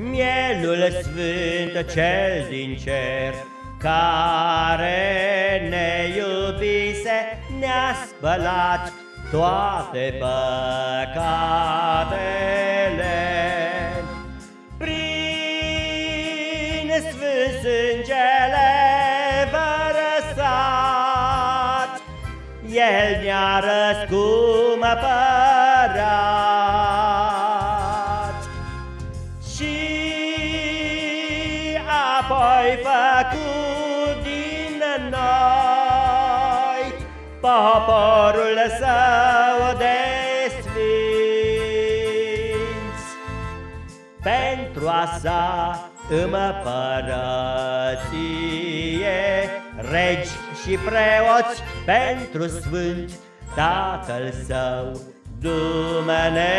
Mielul sfânt cel din cer, care ne iubise, ne-a spălat toate păcatele. Prin sfânt sângele vărăsat, El ne-a răscumpărat. Apoi făcut din noi poporul său de sfinți. Pentru a sa împărăție, regi și preoți pentru sfânt Tatăl său Dumnezeu.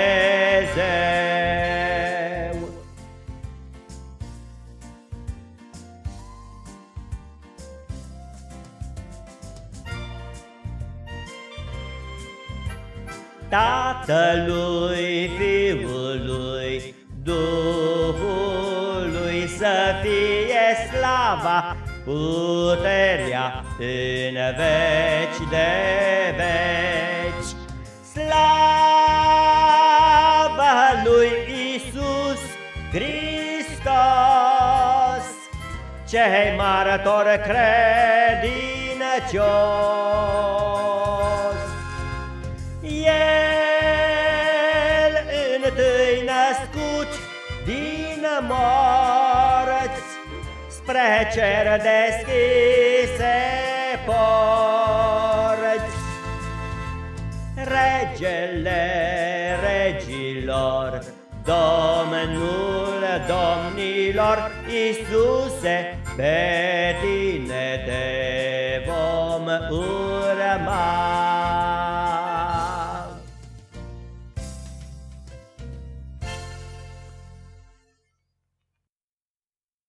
Tatălui, Fiului, Duhului să fie slava, puterea în veci de veci. Slava lui Isus Hristos, cei martori credincioși. Morți spre cer deschise porți. Regele regilor, Domnul domnilor, Iisuse, pe tine te vom urma.